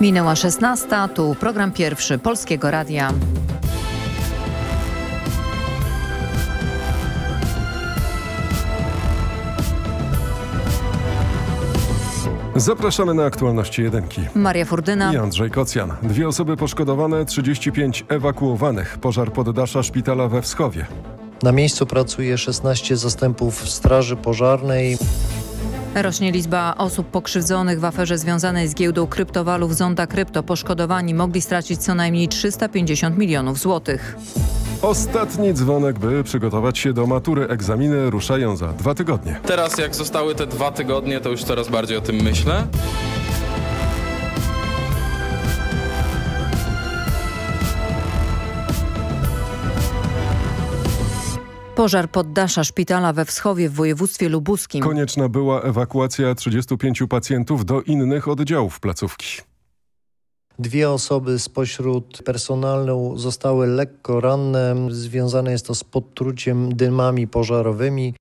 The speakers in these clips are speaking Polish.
Minęła 16, tu program pierwszy Polskiego Radia. Zapraszamy na aktualności jedynki. Maria Furdyna I Andrzej Kocjan. Dwie osoby poszkodowane, 35 ewakuowanych. Pożar poddasza szpitala we Wschowie. Na miejscu pracuje 16 zastępów Straży Pożarnej. Rośnie liczba osób pokrzywdzonych w aferze związanej z giełdą kryptowalut Zonda Krypto. Poszkodowani mogli stracić co najmniej 350 milionów złotych. Ostatni dzwonek, by przygotować się do matury. Egzaminy ruszają za dwa tygodnie. Teraz jak zostały te dwa tygodnie, to już coraz bardziej o tym myślę. Pożar poddasza szpitala we Wschowie w województwie lubuskim. Konieczna była ewakuacja 35 pacjentów do innych oddziałów placówki. Dwie osoby spośród personelu zostały lekko ranne. Związane jest to z podtruciem dymami pożarowymi.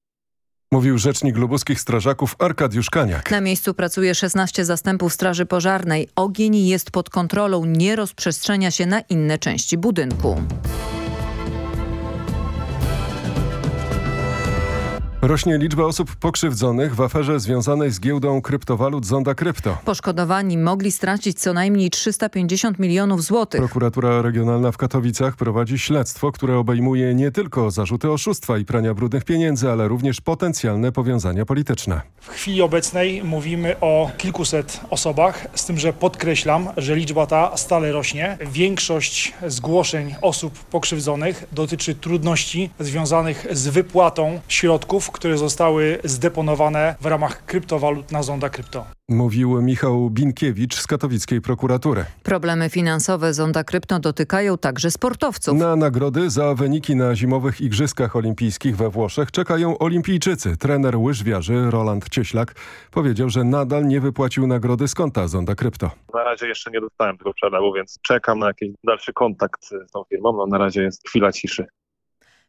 Mówił rzecznik lubuskich strażaków Arkadiusz Kaniak. Na miejscu pracuje 16 zastępów Straży Pożarnej. Ogień jest pod kontrolą, nie rozprzestrzenia się na inne części budynku. Rośnie liczba osób pokrzywdzonych w aferze związanej z giełdą kryptowalut Zonda Krypto. Poszkodowani mogli stracić co najmniej 350 milionów złotych. Prokuratura Regionalna w Katowicach prowadzi śledztwo, które obejmuje nie tylko zarzuty oszustwa i prania brudnych pieniędzy, ale również potencjalne powiązania polityczne. W chwili obecnej mówimy o kilkuset osobach, z tym, że podkreślam, że liczba ta stale rośnie. Większość zgłoszeń osób pokrzywdzonych dotyczy trudności związanych z wypłatą środków, które zostały zdeponowane w ramach kryptowalut na Zonda Krypto. Mówił Michał Binkiewicz z katowickiej prokuratury. Problemy finansowe Zonda Krypto dotykają także sportowców. Na nagrody za wyniki na zimowych Igrzyskach Olimpijskich we Włoszech czekają olimpijczycy. Trener łyżwiarzy Roland Cieślak powiedział, że nadal nie wypłacił nagrody z konta Zonda Krypto. Na razie jeszcze nie dostałem tego przelewu, więc czekam na jakiś dalszy kontakt z tą firmą. No, na razie jest chwila ciszy.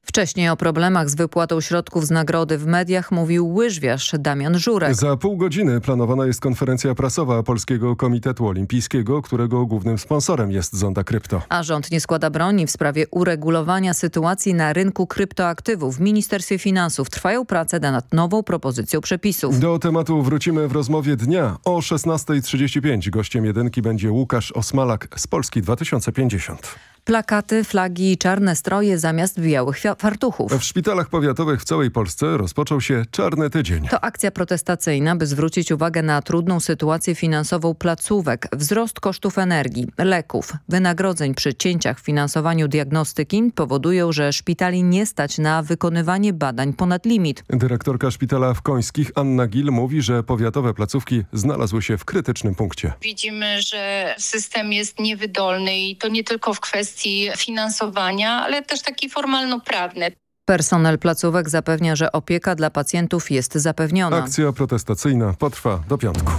Wcześniej o problemach z wypłatą środków z nagrody w mediach mówił łyżwiarz Damian Żurek. Za pół godziny planowana jest konferencja prasowa Polskiego Komitetu Olimpijskiego, którego głównym sponsorem jest Zonda Krypto. A rząd nie składa broni w sprawie uregulowania sytuacji na rynku kryptoaktywów. W Ministerstwie Finansów trwają prace nad nową propozycją przepisów. Do tematu wrócimy w rozmowie dnia. O 16.35 gościem jedynki będzie Łukasz Osmalak z Polski 2050. Plakaty, flagi i czarne stroje zamiast białych fartuchów. W szpitalach powiatowych w całej Polsce rozpoczął się Czarny Tydzień. To akcja protestacyjna, by zwrócić uwagę na trudną sytuację finansową placówek, wzrost kosztów energii, leków, wynagrodzeń przy cięciach w finansowaniu diagnostyki powodują, że szpitali nie stać na wykonywanie badań ponad limit. Dyrektorka szpitala w Końskich Anna Gil mówi, że powiatowe placówki znalazły się w krytycznym punkcie. Widzimy, że system jest niewydolny i to nie tylko w kwestii kwestii finansowania, ale też taki formalno-prawny. Personel placówek zapewnia, że opieka dla pacjentów jest zapewniona. Akcja protestacyjna potrwa do piątku.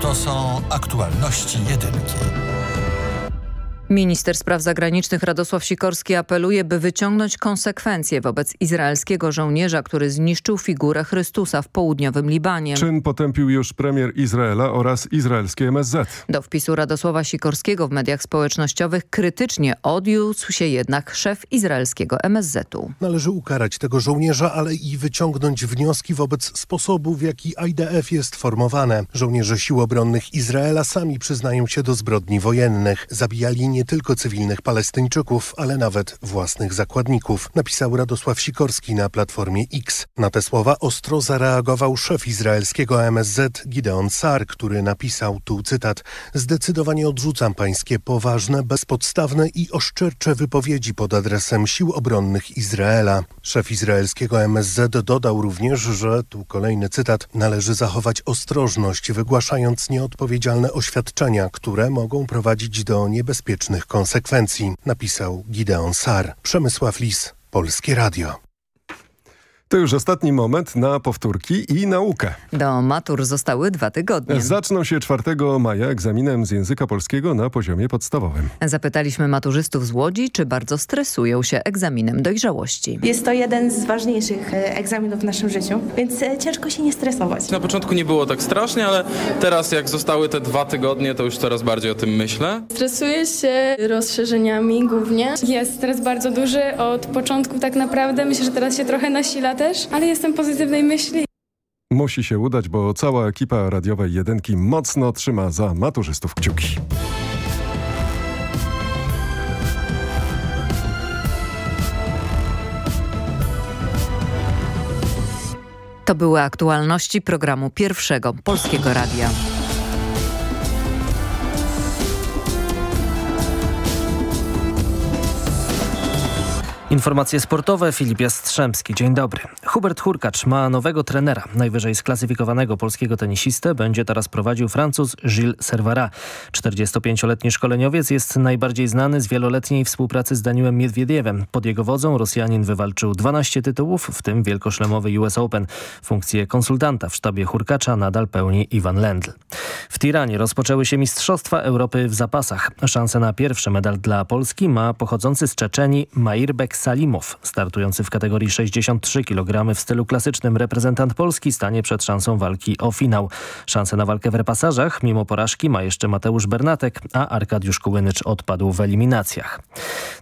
To są aktualności jedynki. Minister Spraw Zagranicznych Radosław Sikorski apeluje, by wyciągnąć konsekwencje wobec izraelskiego żołnierza, który zniszczył figurę Chrystusa w południowym Libanie. Czyn potępił już premier Izraela oraz izraelskie MSZ. Do wpisu Radosława Sikorskiego w mediach społecznościowych krytycznie odniósł się jednak szef izraelskiego MSZ-u. Należy ukarać tego żołnierza, ale i wyciągnąć wnioski wobec sposobu, w jaki IDF jest formowane. Żołnierze sił obronnych Izraela sami przyznają się do zbrodni wojennych. Zabijali nie tylko cywilnych Palestyńczyków, ale nawet własnych zakładników, napisał Radosław Sikorski na platformie X. Na te słowa ostro zareagował szef izraelskiego MSZ Gideon Sar, który napisał tu cytat Zdecydowanie odrzucam pańskie poważne, bezpodstawne i oszczercze wypowiedzi pod adresem sił obronnych Izraela. Szef izraelskiego MSZ dodał również, że, tu kolejny cytat, należy zachować ostrożność, wygłaszając nieodpowiedzialne oświadczenia, które mogą prowadzić do niebezpiecznych konsekwencji, napisał Gideon Sar. Przemysław Lis, Polskie Radio. To już ostatni moment na powtórki i naukę. Do matur zostały dwa tygodnie. Zaczną się 4 maja egzaminem z języka polskiego na poziomie podstawowym. Zapytaliśmy maturzystów z Łodzi, czy bardzo stresują się egzaminem dojrzałości. Jest to jeden z ważniejszych e, egzaminów w naszym życiu, więc e, ciężko się nie stresować. Na początku nie było tak strasznie, ale teraz jak zostały te dwa tygodnie, to już coraz bardziej o tym myślę. Stresuję się rozszerzeniami głównie. Jest stres bardzo duży od początku tak naprawdę. Myślę, że teraz się trochę nasila też, ale jestem pozytywnej myśli. Musi się udać, bo cała ekipa radiowej jedynki mocno trzyma za maturzystów kciuki. To były aktualności programu Pierwszego Polskiego Radia. Informacje sportowe, Filip Jastrzębski. Dzień dobry. Hubert Hurkacz ma nowego trenera. Najwyżej sklasyfikowanego polskiego tenisistę będzie teraz prowadził Francuz Gilles Servara. 45-letni szkoleniowiec jest najbardziej znany z wieloletniej współpracy z Daniłem Miedwiediewem. Pod jego wodzą Rosjanin wywalczył 12 tytułów, w tym wielkoszlemowy US Open. Funkcję konsultanta w sztabie Hurkacza nadal pełni Iwan Lendl. W Tiranie rozpoczęły się Mistrzostwa Europy w zapasach. Szansę na pierwszy medal dla Polski ma pochodzący z Czeczenii Mairbek Salimow. Startujący w kategorii 63 kg w stylu klasycznym reprezentant Polski stanie przed szansą walki o finał. Szansę na walkę w repasażach mimo porażki ma jeszcze Mateusz Bernatek, a Arkadiusz Kułynycz odpadł w eliminacjach.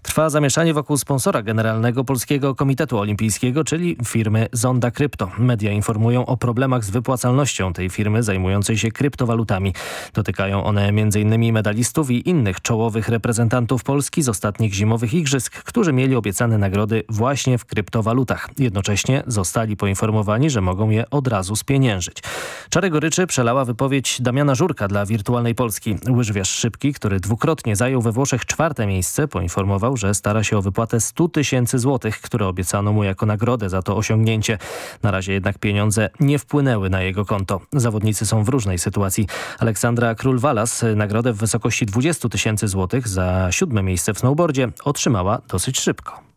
Trwa zamieszanie wokół sponsora generalnego Polskiego Komitetu Olimpijskiego, czyli firmy Zonda Krypto. Media informują o problemach z wypłacalnością tej firmy zajmującej się kryptowalutami. Dotykają one m.in. medalistów i innych czołowych reprezentantów Polski z ostatnich zimowych igrzysk, którzy mieli obiecane nagrody właśnie w kryptowalutach. Jednocześnie zostali poinformowani, że mogą je od razu spieniężyć. Czarę goryczy przelała wypowiedź Damiana Żurka dla Wirtualnej Polski. Łyżwiarz szybki, który dwukrotnie zajął we Włoszech czwarte miejsce, poinformował, że stara się o wypłatę 100 tysięcy złotych, które obiecano mu jako nagrodę za to osiągnięcie. Na razie jednak pieniądze nie wpłynęły na jego konto. Zawodnicy są w różnej sytuacji. Aleksandra Król-Walas nagrodę w wysokości 20 tysięcy złotych za siódme miejsce w snowboardzie otrzymała dosyć szybko.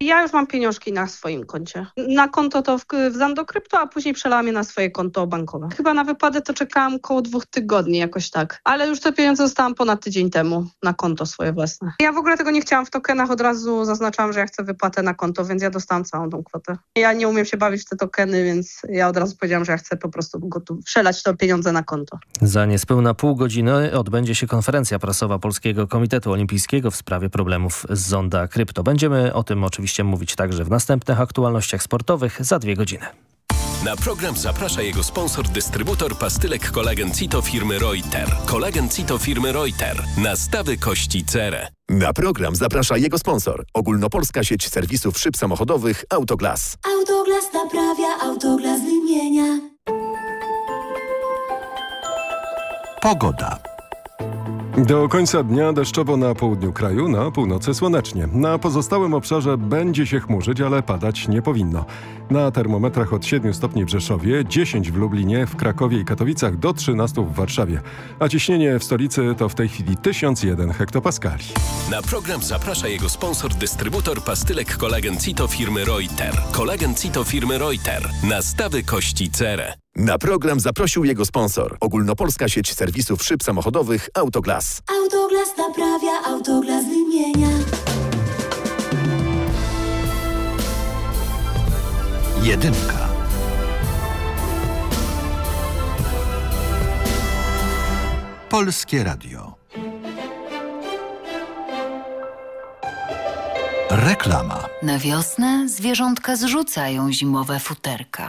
Ja już mam pieniążki na swoim koncie. Na konto to w, w Zando Krypto, a później przelałam je na swoje konto bankowe. Chyba na wypłatę to czekałam około dwóch tygodni jakoś tak. Ale już te pieniądze dostałam ponad tydzień temu na konto swoje własne. Ja w ogóle tego nie chciałam w tokenach, od razu zaznaczałam, że ja chcę wypłatę na konto, więc ja dostałam całą tą kwotę. Ja nie umiem się bawić w te tokeny, więc ja od razu powiedziałam, że ja chcę po prostu gotów, przelać to pieniądze na konto. Za niespełna pół godziny odbędzie się konferencja prasowa Polskiego Komitetu Olimpijskiego w sprawie problemów z Zonda Krypto. Będziemy o tym oczywiście oczywiście mówić także w następnych aktualnościach sportowych za dwie godziny. Na program zaprasza jego sponsor, dystrybutor pastylek kolagen Cito firmy Reuter. Kolagen Cito firmy Reuter. Nastawy kości cerę. Na program zaprasza jego sponsor. Ogólnopolska sieć serwisów szyb samochodowych Autoglas. Autoglas naprawia, Autoglas wymienia. Pogoda. Do końca dnia deszczowo na południu kraju, na północy słonecznie. Na pozostałym obszarze będzie się chmurzyć, ale padać nie powinno. Na termometrach od 7 stopni w Rzeszowie, 10 w Lublinie, w Krakowie i Katowicach do 13 w Warszawie. A ciśnienie w stolicy to w tej chwili 1001 hektopaskali. Na program zaprasza jego sponsor, dystrybutor pastylek kolagen Cito firmy Reuter. Kolagen Cito firmy Reuter. Nastawy kości cerę. Na program zaprosił jego sponsor. Ogólnopolska sieć serwisów szyb samochodowych Autoglas. Autoglas naprawia, Autoglas wymienia. Jedynka. Polskie Radio. Reklama. Na wiosnę zwierzątka zrzucają zimowe futerka.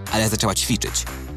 ale zaczęła ćwiczyć.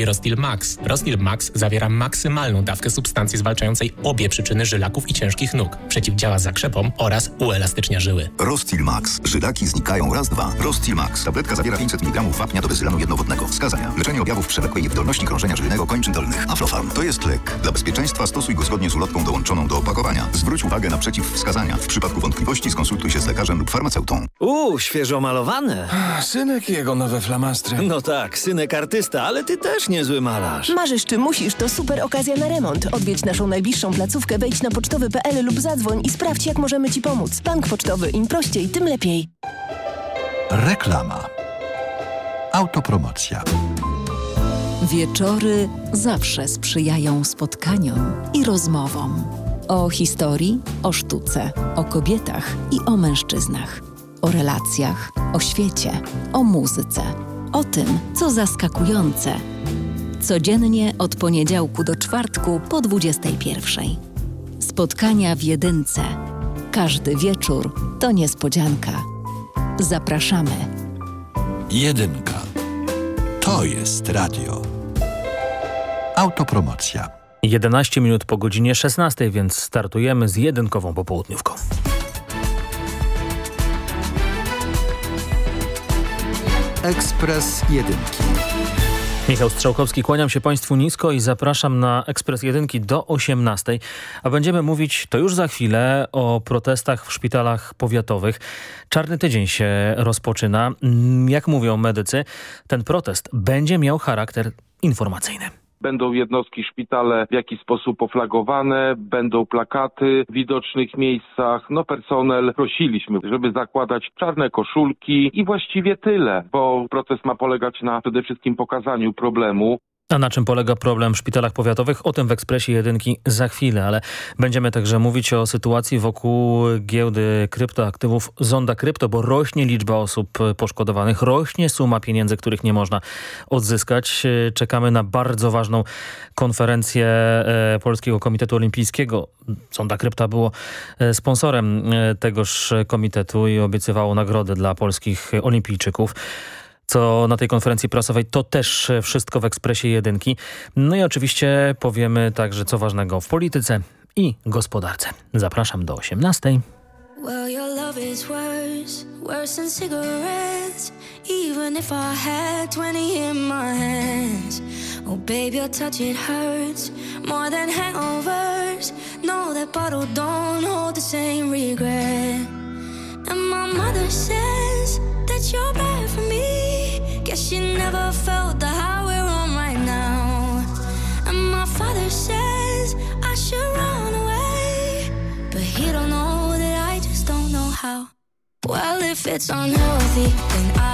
Rostil Max. Rostil Max zawiera maksymalną dawkę substancji zwalczającej obie przyczyny żylaków i ciężkich nóg. Przeciwdziała zakrzepom oraz uelastycznia żyły. Rostil Max. Żylaki znikają raz, dwa. Rostil Max. Tabletka zawiera 500 mg wapnia do bezylanu jednowodnego. Wskazania. Leczenie objawów przewlekłej niewydolności krążenia żylnego kończyn dolnych. Aflofarm. To jest lek. Dla bezpieczeństwa stosuj go zgodnie z ulotką dołączoną do opakowania. Zwróć uwagę na przeciwwskazania. W przypadku wątpliwości skonsultuj się z lekarzem lub farmaceutą. Uuu, świeżo malowane. Synek jego nowe flamastry. No tak, synek artysta, ale ty też niezły malarz. Marzysz czy musisz, to super okazja na remont. Odwiedź naszą najbliższą placówkę, wejdź na pocztowy.pl lub zadzwoń i sprawdź, jak możemy Ci pomóc. Bank Pocztowy. Im prościej, tym lepiej. Reklama. Autopromocja. Wieczory zawsze sprzyjają spotkaniom i rozmowom. O historii, o sztuce, o kobietach i o mężczyznach. O relacjach, o świecie, o muzyce. O tym, co zaskakujące. Codziennie od poniedziałku do czwartku po 21. Spotkania w jedynce. Każdy wieczór to niespodzianka. Zapraszamy. Jedynka. To jest radio. Autopromocja. 11 minut po godzinie 16, więc startujemy z jedynkową popołudniówką. Ekspres Jedynki. Michał Strzałkowski, kłaniam się Państwu nisko i zapraszam na Ekspres Jedynki do 18, a będziemy mówić to już za chwilę o protestach w szpitalach powiatowych. Czarny tydzień się rozpoczyna. Jak mówią medycy, ten protest będzie miał charakter informacyjny. Będą jednostki szpitale w jakiś sposób oflagowane, będą plakaty w widocznych miejscach. No personel prosiliśmy, żeby zakładać czarne koszulki i właściwie tyle, bo protest ma polegać na przede wszystkim pokazaniu problemu. A na czym polega problem w szpitalach powiatowych? O tym w Ekspresie Jedynki za chwilę, ale będziemy także mówić o sytuacji wokół giełdy kryptoaktywów Zonda Krypto, bo rośnie liczba osób poszkodowanych, rośnie suma pieniędzy, których nie można odzyskać. Czekamy na bardzo ważną konferencję e, Polskiego Komitetu Olimpijskiego. Zonda Krypta było e, sponsorem e, tegoż komitetu i obiecywało nagrody dla polskich olimpijczyków co na tej konferencji prasowej, to też wszystko w Ekspresie Jedynki. No i oczywiście powiemy także co ważnego w polityce i gospodarce. Zapraszam do 18. Well, your love is worse, worse than cigarettes Even if I had 20 in my hands Oh baby, your touch it hurts More than hangovers that bottle don't hold the same regret And my mother says that you're bad for me. Guess she never felt the high we're on right now. And my father says I should run away. But he don't know that I just don't know how. Well, if it's unhealthy, then I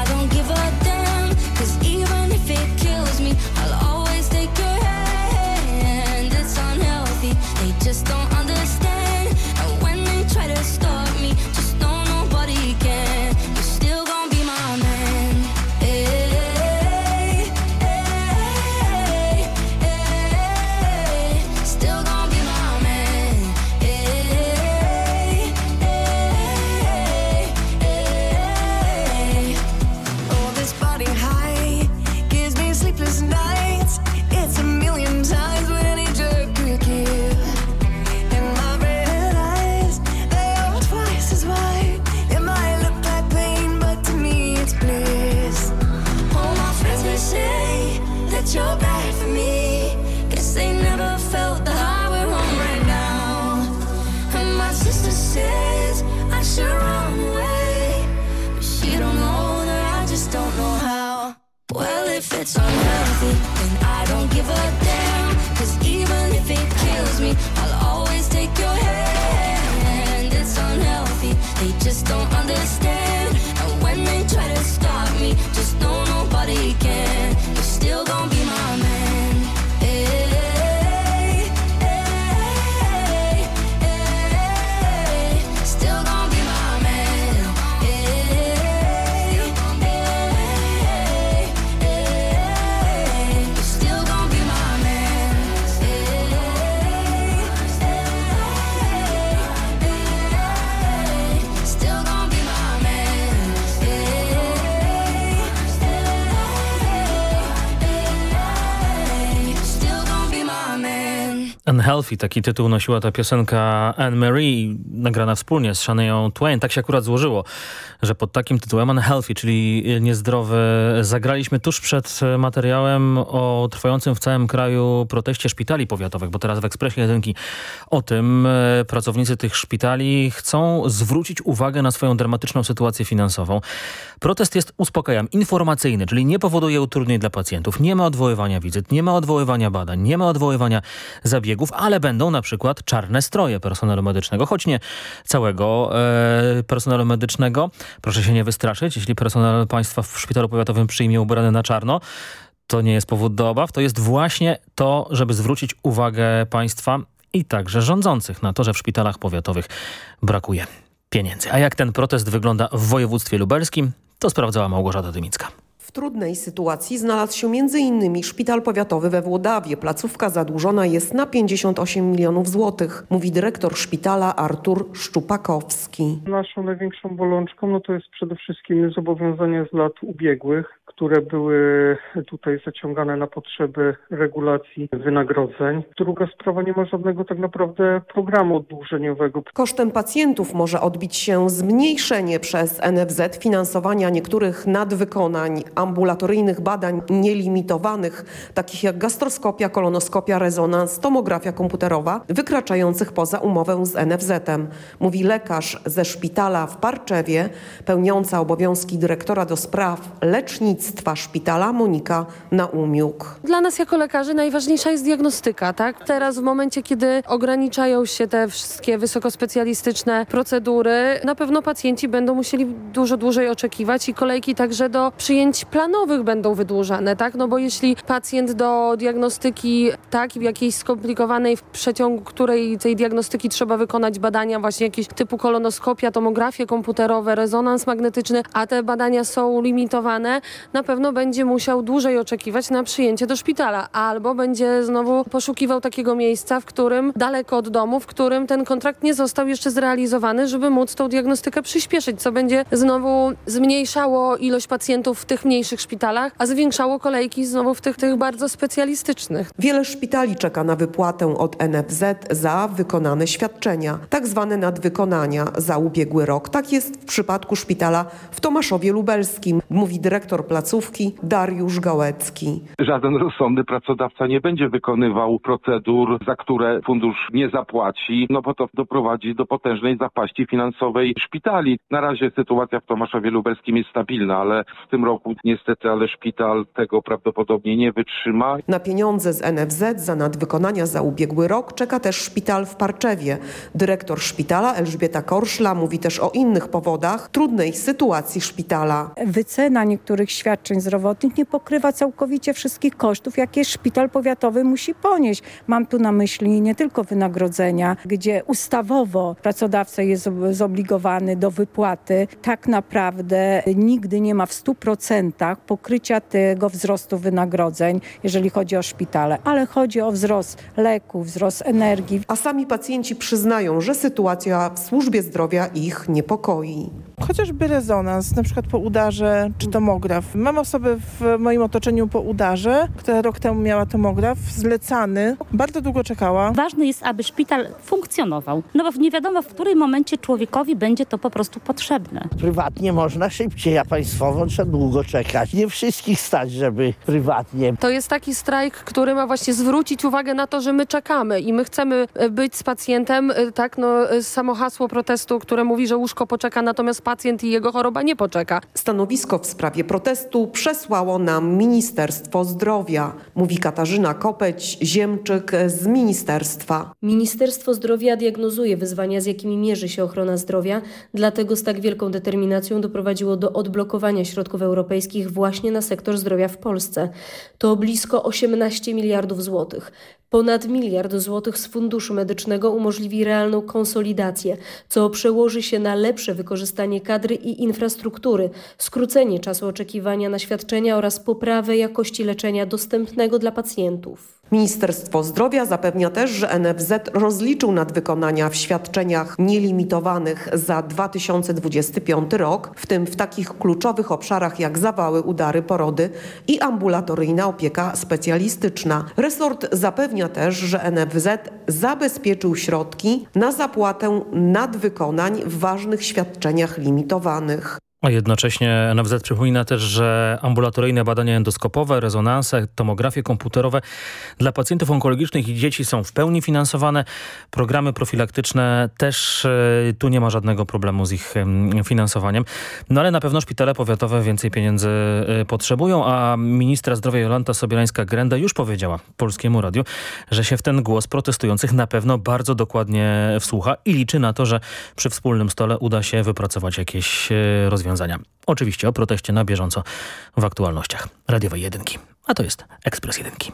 Unhealthy, taki tytuł nosiła ta piosenka Anne Marie, nagrana wspólnie z Shania Twain. Tak się akurat złożyło, że pod takim tytułem Unhealthy, czyli niezdrowy, zagraliśmy tuż przed materiałem o trwającym w całym kraju proteście szpitali powiatowych, bo teraz w Ekspresie Jedynki o tym e, pracownicy tych szpitali chcą zwrócić uwagę na swoją dramatyczną sytuację finansową. Protest jest, uspokajam, informacyjny, czyli nie powoduje utrudnień dla pacjentów. Nie ma odwoływania wizyt, nie ma odwoływania badań, nie ma odwoływania zabiegów, ale będą na przykład czarne stroje personelu medycznego, choć nie całego e, personelu medycznego. Proszę się nie wystraszyć, jeśli personel państwa w szpitalu powiatowym przyjmie ubrany na czarno, to nie jest powód do obaw, to jest właśnie to, żeby zwrócić uwagę państwa i także rządzących na to, że w szpitalach powiatowych brakuje pieniędzy. A jak ten protest wygląda w województwie lubelskim, to sprawdzała Małgorzata Dymicka. W trudnej sytuacji znalazł się m.in. szpital powiatowy we Włodawie. Placówka zadłużona jest na 58 milionów złotych, mówi dyrektor szpitala Artur Szczupakowski. Naszą największą bolączką no to jest przede wszystkim zobowiązania z lat ubiegłych, które były tutaj zaciągane na potrzeby regulacji wynagrodzeń. Druga sprawa, nie ma żadnego tak naprawdę programu oddłużeniowego. Kosztem pacjentów może odbić się zmniejszenie przez NFZ finansowania niektórych nadwykonań ambulatoryjnych badań nielimitowanych, takich jak gastroskopia, kolonoskopia, rezonans, tomografia komputerowa, wykraczających poza umowę z NFZ-em. Mówi lekarz ze szpitala w Parczewie, pełniąca obowiązki dyrektora do spraw lecznictwa szpitala Monika Naumiuk. Dla nas jako lekarzy najważniejsza jest diagnostyka, tak? Teraz w momencie, kiedy ograniczają się te wszystkie wysokospecjalistyczne procedury, na pewno pacjenci będą musieli dużo dłużej oczekiwać i kolejki także do przyjęć planowych będą wydłużane, tak? No bo jeśli pacjent do diagnostyki tak jakiejś skomplikowanej, w przeciągu której tej diagnostyki trzeba wykonać badania właśnie jakieś typu kolonoskopia, tomografie komputerowe, rezonans magnetyczny, a te badania są limitowane, na pewno będzie musiał dłużej oczekiwać na przyjęcie do szpitala, albo będzie znowu poszukiwał takiego miejsca, w którym daleko od domu, w którym ten kontrakt nie został jeszcze zrealizowany, żeby móc tą diagnostykę przyspieszyć, co będzie znowu zmniejszało ilość pacjentów w tych mniejszych szpitalach, a zwiększało kolejki znowu w tych, tych bardzo specjalistycznych. Wiele szpitali czeka na wypłatę od NFZ za wykonane świadczenia, tak zwane nadwykonania za ubiegły rok. Tak jest w przypadku szpitala w Tomaszowie Lubelskim, mówi dyrektor placówki Dariusz Gałecki. Żaden rozsądny pracodawca nie będzie wykonywał procedur, za które fundusz nie zapłaci, no bo to doprowadzi do potężnej zapaści finansowej szpitali. Na razie sytuacja w Tomaszowie Lubelskim jest stabilna, ale w tym roku niestety, ale szpital tego prawdopodobnie nie wytrzyma. Na pieniądze z NFZ za nadwykonania za ubiegły rok czeka też szpital w Parczewie. Dyrektor szpitala Elżbieta Korszla mówi też o innych powodach trudnej sytuacji szpitala. Wycena niektórych świadczeń zdrowotnych nie pokrywa całkowicie wszystkich kosztów, jakie szpital powiatowy musi ponieść. Mam tu na myśli nie tylko wynagrodzenia, gdzie ustawowo pracodawca jest zobligowany do wypłaty. Tak naprawdę nigdy nie ma w 100% pokrycia tego wzrostu wynagrodzeń, jeżeli chodzi o szpitale, ale chodzi o wzrost leków, wzrost energii. A sami pacjenci przyznają, że sytuacja w służbie zdrowia ich niepokoi. Chociażby rezonans, na przykład po udarze czy tomograf. Mam osobę w moim otoczeniu po udarze, która rok temu miała tomograf, zlecany. Bardzo długo czekała. Ważne jest, aby szpital funkcjonował, no bo nie wiadomo, w którym momencie człowiekowi będzie to po prostu potrzebne. Prywatnie można szybciej, a państwowo trzeba długo czekać. Nie wszystkich stać, żeby prywatnie. To jest taki strajk, który ma właśnie zwrócić uwagę na to, że my czekamy i my chcemy być z pacjentem, tak, no samo hasło protestu, które mówi, że łóżko poczeka, natomiast pacjent i jego choroba nie poczeka. Stanowisko w sprawie protestu przesłało nam Ministerstwo Zdrowia, mówi Katarzyna Kopeć-Ziemczyk z ministerstwa. Ministerstwo Zdrowia diagnozuje wyzwania, z jakimi mierzy się ochrona zdrowia, dlatego z tak wielką determinacją doprowadziło do odblokowania środków europejskich właśnie na sektor zdrowia w Polsce. To blisko 18 miliardów złotych. Ponad miliard złotych z Funduszu Medycznego umożliwi realną konsolidację, co przełoży się na lepsze wykorzystanie kadry i infrastruktury, skrócenie czasu oczekiwania na świadczenia oraz poprawę jakości leczenia dostępnego dla pacjentów. Ministerstwo Zdrowia zapewnia też, że NFZ rozliczył nadwykonania w świadczeniach nielimitowanych za 2025 rok, w tym w takich kluczowych obszarach jak zawały, udary, porody i ambulatoryjna opieka specjalistyczna. Resort zapewnia też, że NFZ zabezpieczył środki na zapłatę nadwykonań w ważnych świadczeniach limitowanych. A jednocześnie NFZ przypomina też, że ambulatoryjne badania endoskopowe, rezonanse, tomografie komputerowe dla pacjentów onkologicznych i dzieci są w pełni finansowane. Programy profilaktyczne też e, tu nie ma żadnego problemu z ich em, finansowaniem. No ale na pewno szpitale powiatowe więcej pieniędzy e, potrzebują, a ministra zdrowia Jolanta Sobielańska-Grenda już powiedziała Polskiemu Radiu, że się w ten głos protestujących na pewno bardzo dokładnie wsłucha i liczy na to, że przy wspólnym stole uda się wypracować jakieś e, rozwiązania. Oczywiście o proteście na bieżąco w aktualnościach radiowej jedynki. A to jest Ekspres Jedynki.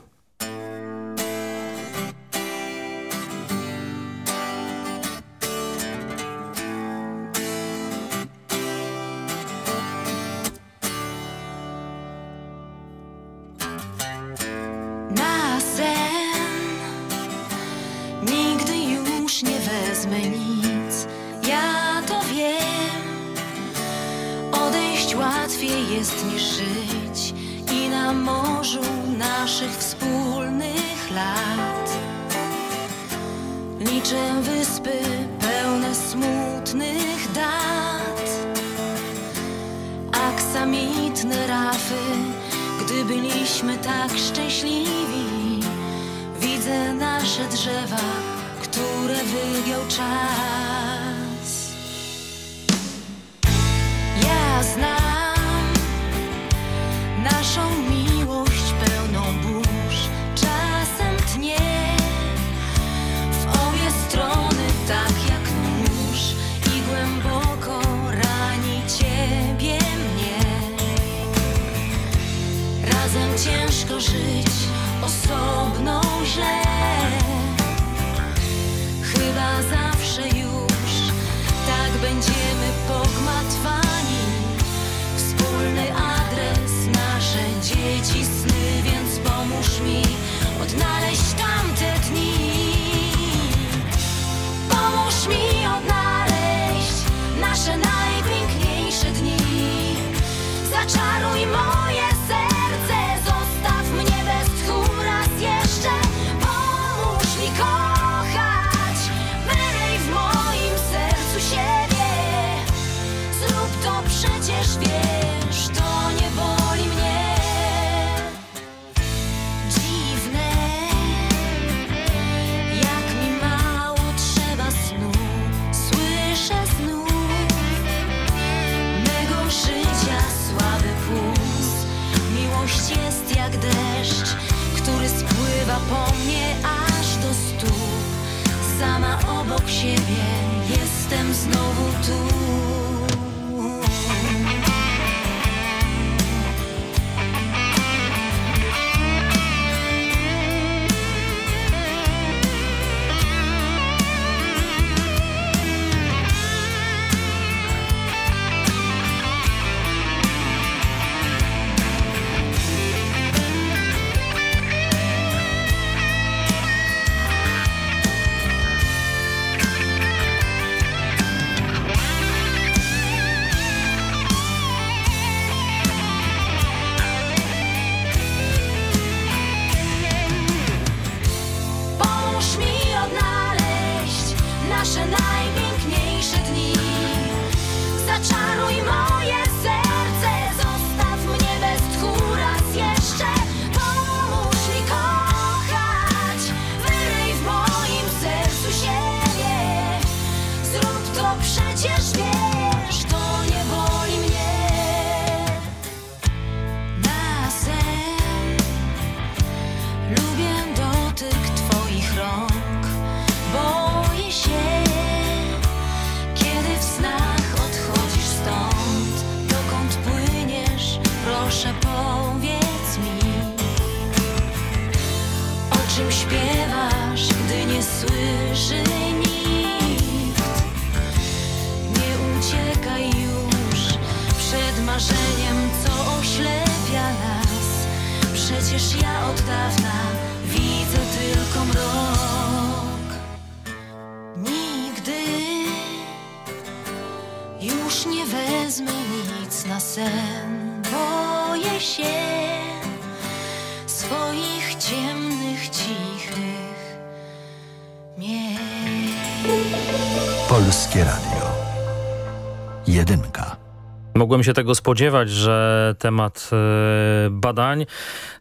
Mogłem się tego spodziewać, że temat e, badań,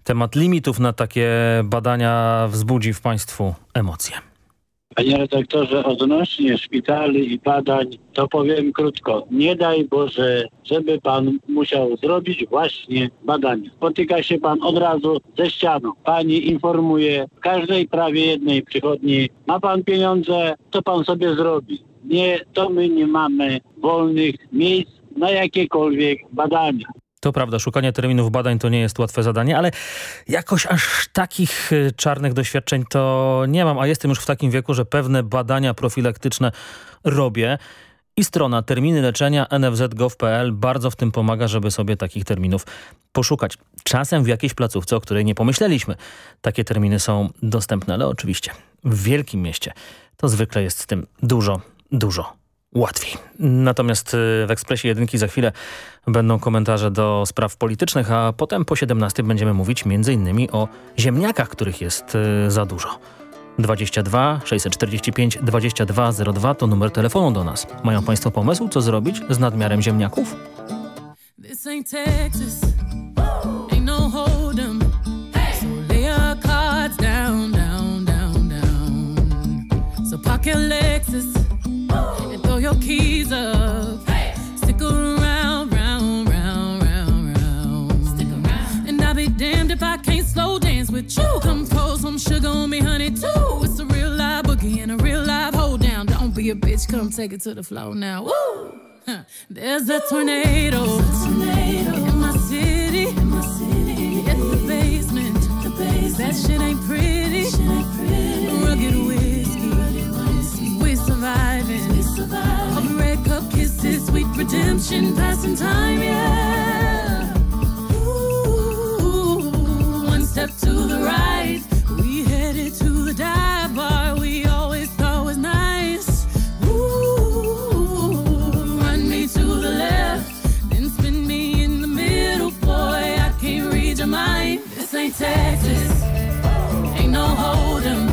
temat limitów na takie badania wzbudzi w Państwu emocje. Panie redaktorze, odnośnie szpitali i badań, to powiem krótko. Nie daj Boże, żeby pan musiał zrobić właśnie badania. Spotyka się pan od razu ze ścianą. Pani informuje w każdej prawie jednej przychodni, ma pan pieniądze, to pan sobie zrobi. Nie, to my nie mamy wolnych miejsc na jakiekolwiek badania. To prawda, szukanie terminów badań to nie jest łatwe zadanie, ale jakoś aż takich y, czarnych doświadczeń to nie mam, a jestem już w takim wieku, że pewne badania profilaktyczne robię. I strona terminy leczenia nfz.gov.pl bardzo w tym pomaga, żeby sobie takich terminów poszukać. Czasem w jakiejś placówce, o której nie pomyśleliśmy. Takie terminy są dostępne, ale oczywiście w wielkim mieście to zwykle jest z tym dużo, dużo łatwiej. Natomiast y, w Ekspresie Jedynki za chwilę będą komentarze do spraw politycznych, a potem po 17 będziemy mówić m.in. o ziemniakach, których jest y, za dużo. 22 645 2202 to numer telefonu do nas. Mają Państwo pomysł, co zrobić z nadmiarem ziemniaków? This keys up. Stick around, round, round, round, round. Stick around. And I'll be damned if I can't slow dance with you. Come pour some sugar on me, honey, too. It's a real live boogie and a real live hold down. Don't be a bitch, come take it to the floor now. Woo! Huh. There's a tornado, in my city. Hit the basement. That shit ain't pretty. Rugged whiskey. We surviving. Of red cup kisses, sweet redemption, passing time, yeah. Ooh, one step to the right. We headed to the dive bar. We always thought was nice. Ooh, run me to the left, then spin me in the middle, boy. I can't read your mind. This ain't Texas, ain't no hold'em.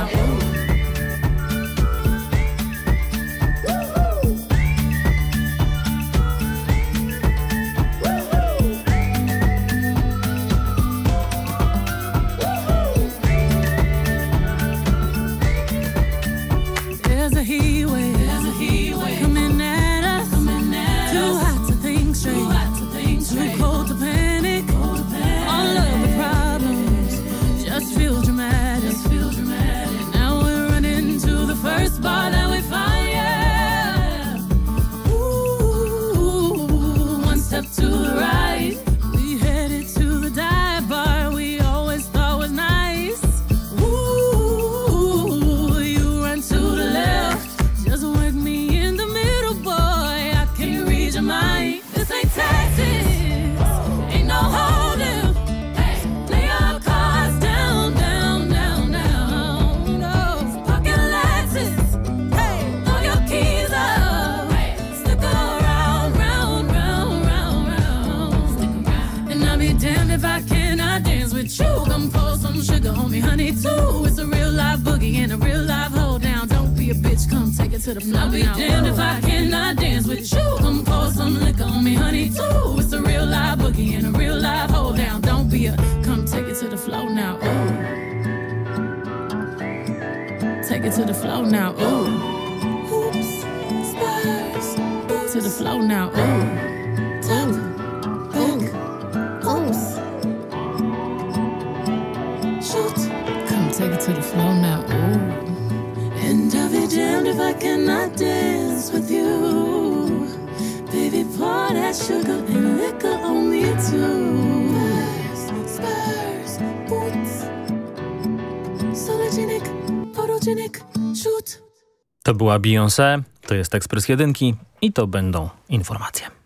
To była Beyoncé, to jest Ekspres Jedynki i to będą informacje.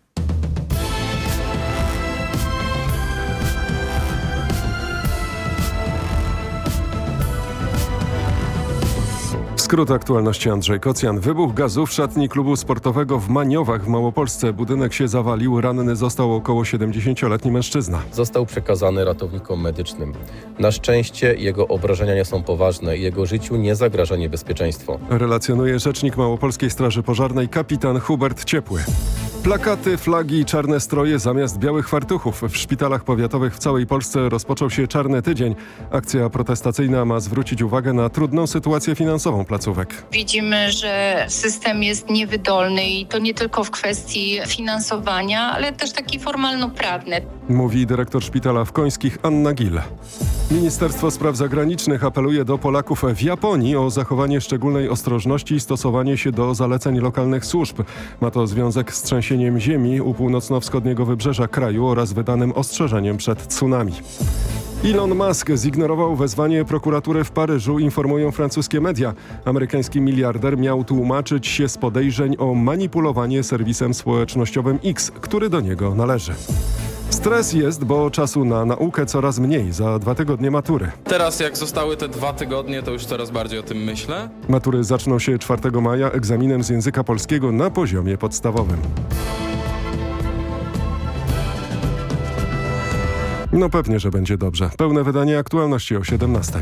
Skrót aktualności Andrzej Kocjan. Wybuch gazu w szatni klubu sportowego w Maniowach w Małopolsce. Budynek się zawalił, ranny został około 70-letni mężczyzna. Został przekazany ratownikom medycznym. Na szczęście jego obrażenia nie są poważne i jego życiu nie zagraża niebezpieczeństwo. Relacjonuje rzecznik Małopolskiej Straży Pożarnej kapitan Hubert Ciepły. Plakaty, flagi i czarne stroje zamiast białych fartuchów. W szpitalach powiatowych w całej Polsce rozpoczął się Czarny Tydzień. Akcja protestacyjna ma zwrócić uwagę na trudną sytuację finansową placówek. Widzimy, że system jest niewydolny i to nie tylko w kwestii finansowania, ale też taki formalno-prawny. Mówi dyrektor szpitala w Końskich Anna Gil. Ministerstwo Spraw Zagranicznych apeluje do Polaków w Japonii o zachowanie szczególnej ostrożności i stosowanie się do zaleceń lokalnych służb. Ma to związek z trzęsieniem ziemi u północno-wschodniego wybrzeża kraju oraz wydanym ostrzeżeniem przed tsunami. Elon Musk zignorował wezwanie prokuratury w Paryżu, informują francuskie media. Amerykański miliarder miał tłumaczyć się z podejrzeń o manipulowanie serwisem społecznościowym X, który do niego należy. Stres jest, bo czasu na naukę coraz mniej. Za dwa tygodnie matury. Teraz jak zostały te dwa tygodnie, to już coraz bardziej o tym myślę. Matury zaczną się 4 maja egzaminem z języka polskiego na poziomie podstawowym. No pewnie, że będzie dobrze. Pełne wydanie aktualności o 17.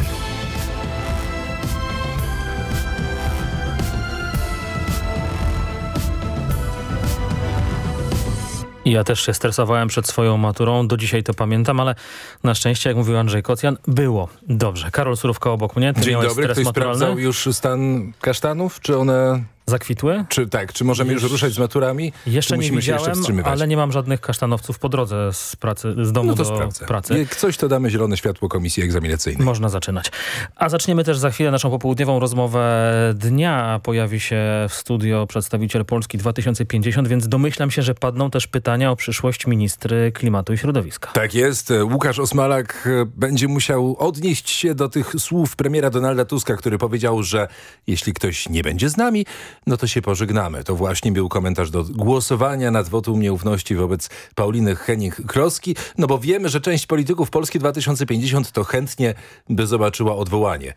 Ja też się stresowałem przed swoją maturą, do dzisiaj to pamiętam, ale na szczęście, jak mówił Andrzej Kocjan, było dobrze. Karol Surówka obok mnie, ty Dzień miałeś dobry, stres ktoś maturalny? sprawdzał już stan kasztanów? Czy one... Zakwitły? Czy tak, czy możemy już, Już- ruszać z maturami? Jeszcze nie musimy się jeszcze widziałem, wstrzymywać? ale nie mam żadnych kasztanowców po drodze z pracy, z domu No to do sprawdzę. pracy. Jak coś, to damy zielone światło komisji egzaminacyjnej. Można zaczynać. A zaczniemy też za chwilę naszą popołudniową rozmowę dnia. Pojawi się w studio przedstawiciel Polski 2050, więc domyślam się, że padną też pytania o przyszłość ministry klimatu i środowiska. Tak jest. Łukasz Osmalak e, będzie musiał odnieść się do tych słów premiera Donalda Tuska, który powiedział, że jeśli ktoś nie będzie z nami, no to się pożegnamy. To właśnie był komentarz do głosowania nad wotum nieufności wobec Pauliny Henning-Kloski, no bo wiemy, że część polityków Polski 2050 to chętnie by zobaczyła odwołanie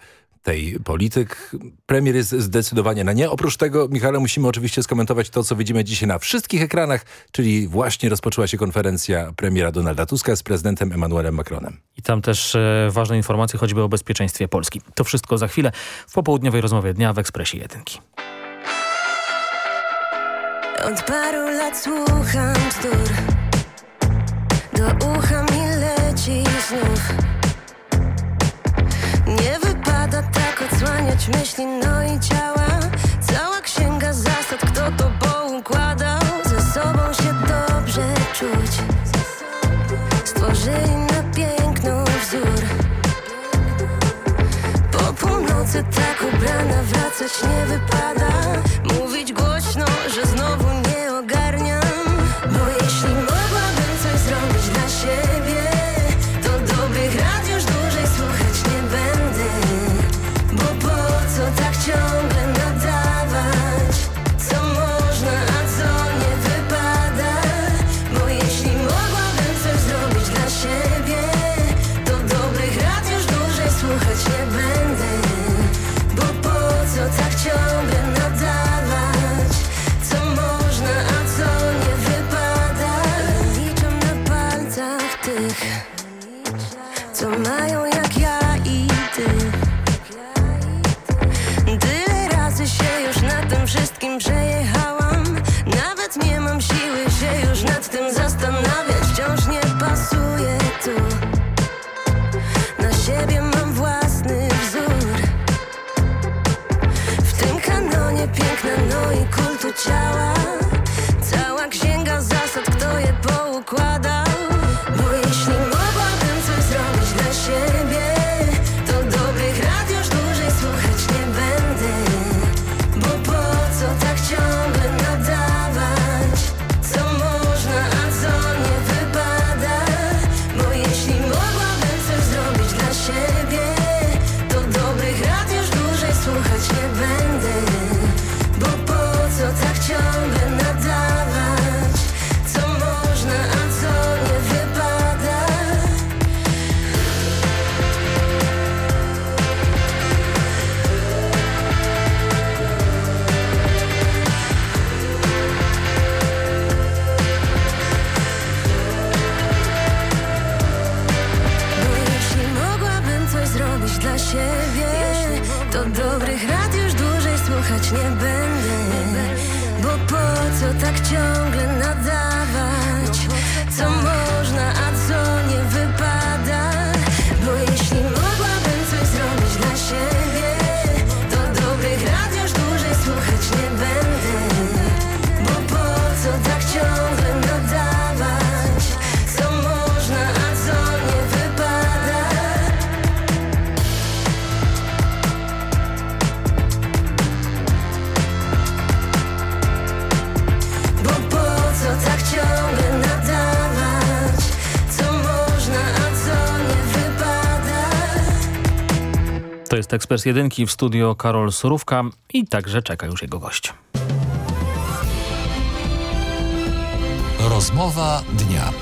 tej polityk. Premier jest zdecydowanie na nie. Oprócz tego, Michale, musimy oczywiście skomentować to, co widzimy dzisiaj na wszystkich ekranach, czyli właśnie rozpoczęła się konferencja premiera Donalda Tuska z prezydentem Emmanuelem Macronem. I tam też e, ważne informacje, choćby o bezpieczeństwie Polski. To wszystko za chwilę w popołudniowej rozmowie dnia w Ekspresie Jedynki. Od paru lat słucham bzdur. Do ucha mi leci znów. Nie wypada tak odsłaniać myśli, no i ciała. Cała księga zasad, kto to poukładał Ze sobą się dobrze czuć. Stworzyli na piękno wzór. Po północy tak ubrana wracać nie wypada. Mówić nie będę Bo po co tak ciągle nadawać? Co można, To jest ekspres jedynki w studio Karol Surówka i także czeka już jego gość. Rozmowa dnia.